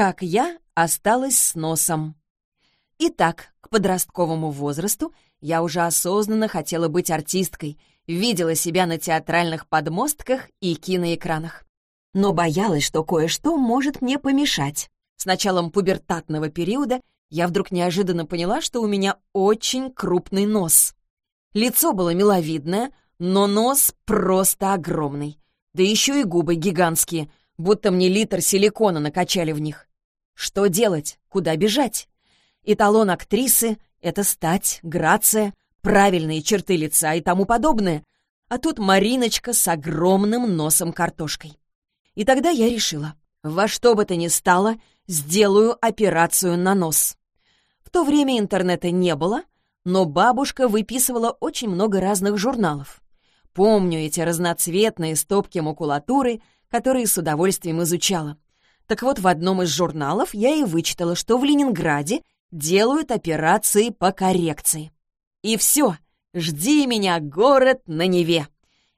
как я осталась с носом. Итак, к подростковому возрасту я уже осознанно хотела быть артисткой, видела себя на театральных подмостках и киноэкранах. Но боялась, что кое-что может мне помешать. С началом пубертатного периода я вдруг неожиданно поняла, что у меня очень крупный нос. Лицо было миловидное, но нос просто огромный. Да еще и губы гигантские, будто мне литр силикона накачали в них. Что делать? Куда бежать? Эталон актрисы — это стать, грация, правильные черты лица и тому подобное. А тут Мариночка с огромным носом картошкой. И тогда я решила, во что бы то ни стало, сделаю операцию на нос. В то время интернета не было, но бабушка выписывала очень много разных журналов. Помню эти разноцветные стопки макулатуры, которые с удовольствием изучала. Так вот, в одном из журналов я и вычитала, что в Ленинграде делают операции по коррекции. И все, жди меня, город на Неве.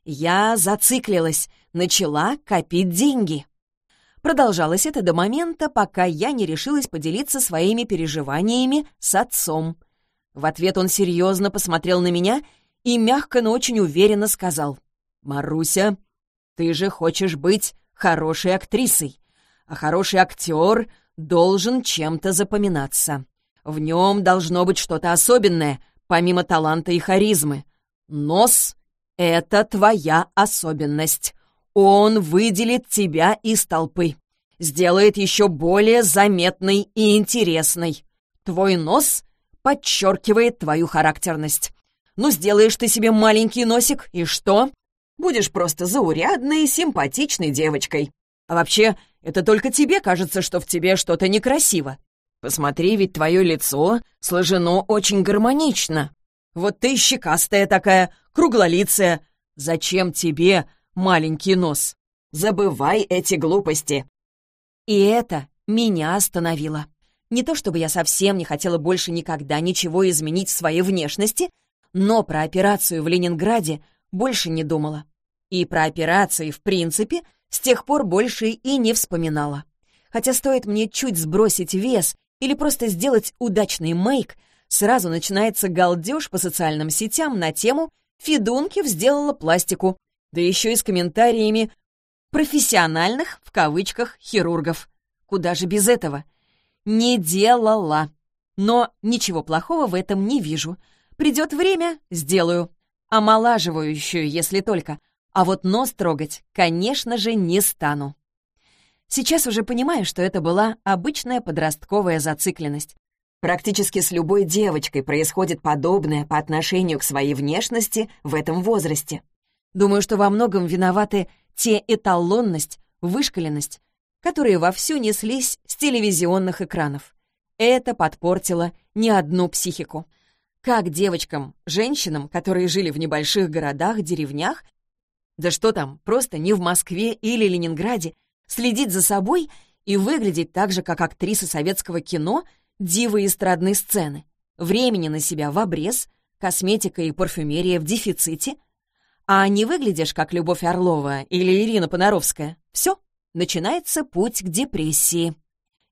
Я зациклилась, начала копить деньги. Продолжалось это до момента, пока я не решилась поделиться своими переживаниями с отцом. В ответ он серьезно посмотрел на меня и мягко, но очень уверенно сказал. «Маруся, ты же хочешь быть хорошей актрисой, а хороший актер должен чем-то запоминаться. В нем должно быть что-то особенное, помимо таланта и харизмы. Нос — это твоя особенность. Он выделит тебя из толпы, сделает еще более заметной и интересной. Твой нос подчеркивает твою характерность. Ну, сделаешь ты себе маленький носик, и что? Будешь просто заурядной, симпатичной девочкой. А вообще, это только тебе кажется, что в тебе что-то некрасиво. Посмотри, ведь твое лицо сложено очень гармонично. Вот ты щекастая такая, круглолицая. Зачем тебе маленький нос. Забывай эти глупости». И это меня остановило. Не то чтобы я совсем не хотела больше никогда ничего изменить в своей внешности, но про операцию в Ленинграде больше не думала. И про операции, в принципе, с тех пор больше и не вспоминала. Хотя стоит мне чуть сбросить вес или просто сделать удачный мейк, сразу начинается галдеж по социальным сетям на тему «Федункив сделала пластику», да еще и с комментариями «профессиональных» в кавычках хирургов. Куда же без этого? Не делала. Но ничего плохого в этом не вижу. Придет время — сделаю. Омолаживающую, если только. А вот нос трогать, конечно же, не стану. Сейчас уже понимаю, что это была обычная подростковая зацикленность. Практически с любой девочкой происходит подобное по отношению к своей внешности в этом возрасте. Думаю, что во многом виноваты те эталонность, вышкаленность, которые вовсю неслись с телевизионных экранов. Это подпортило не одну психику. Как девочкам, женщинам, которые жили в небольших городах, деревнях, да что там, просто не в Москве или Ленинграде, следить за собой и выглядеть так же, как актриса советского кино, дивы эстрадной сцены. Времени на себя в обрез, косметика и парфюмерия в дефиците — а не выглядишь, как Любовь Орлова или Ирина Понаровская. Все, начинается путь к депрессии.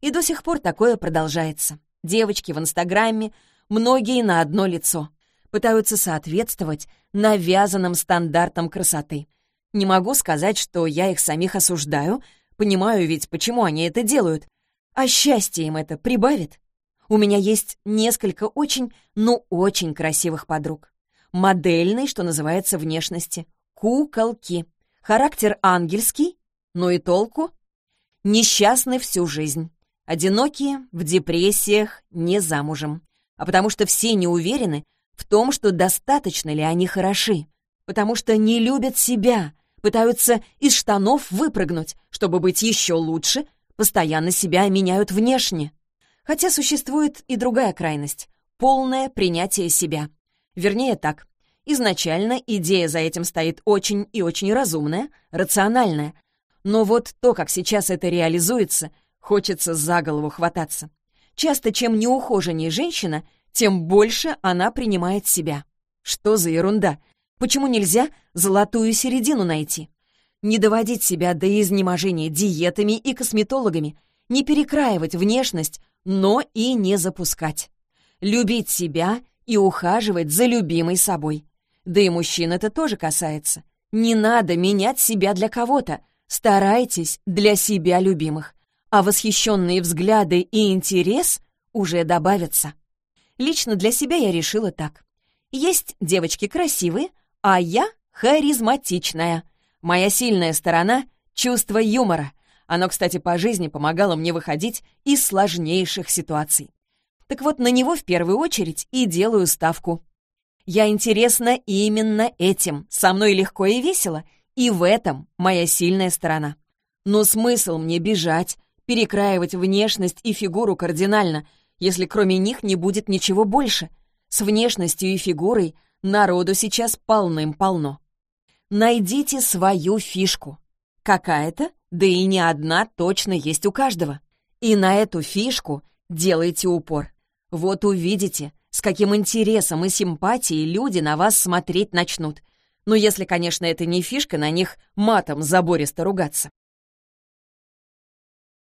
И до сих пор такое продолжается. Девочки в Инстаграме, многие на одно лицо. Пытаются соответствовать навязанным стандартам красоты. Не могу сказать, что я их самих осуждаю, понимаю ведь, почему они это делают. А счастье им это прибавит. У меня есть несколько очень, ну очень красивых подруг модельной, что называется, внешности. Куколки. Характер ангельский, но и толку. Несчастны всю жизнь. Одинокие, в депрессиях, не замужем. А потому что все не уверены в том, что достаточно ли они хороши. Потому что не любят себя, пытаются из штанов выпрыгнуть, чтобы быть еще лучше, постоянно себя меняют внешне. Хотя существует и другая крайность — полное принятие себя. Вернее так, изначально идея за этим стоит очень и очень разумная, рациональная. Но вот то, как сейчас это реализуется, хочется за голову хвататься. Часто чем неухоженнее женщина, тем больше она принимает себя. Что за ерунда? Почему нельзя золотую середину найти? Не доводить себя до изнеможения диетами и косметологами, Не перекраивать внешность, но и не запускать. Любить себя и ухаживать за любимой собой. Да и мужчин это тоже касается. Не надо менять себя для кого-то. Старайтесь для себя любимых. А восхищенные взгляды и интерес уже добавятся. Лично для себя я решила так. Есть девочки красивые, а я харизматичная. Моя сильная сторона — чувство юмора. Оно, кстати, по жизни помогало мне выходить из сложнейших ситуаций. Так вот, на него в первую очередь и делаю ставку. Я интересна именно этим. Со мной легко и весело, и в этом моя сильная сторона. Но смысл мне бежать, перекраивать внешность и фигуру кардинально, если кроме них не будет ничего больше. С внешностью и фигурой народу сейчас полным-полно. Найдите свою фишку. Какая-то, да и не одна точно есть у каждого. И на эту фишку делайте упор. Вот увидите, с каким интересом и симпатией люди на вас смотреть начнут. Ну, если, конечно, это не фишка на них матом забористо ругаться.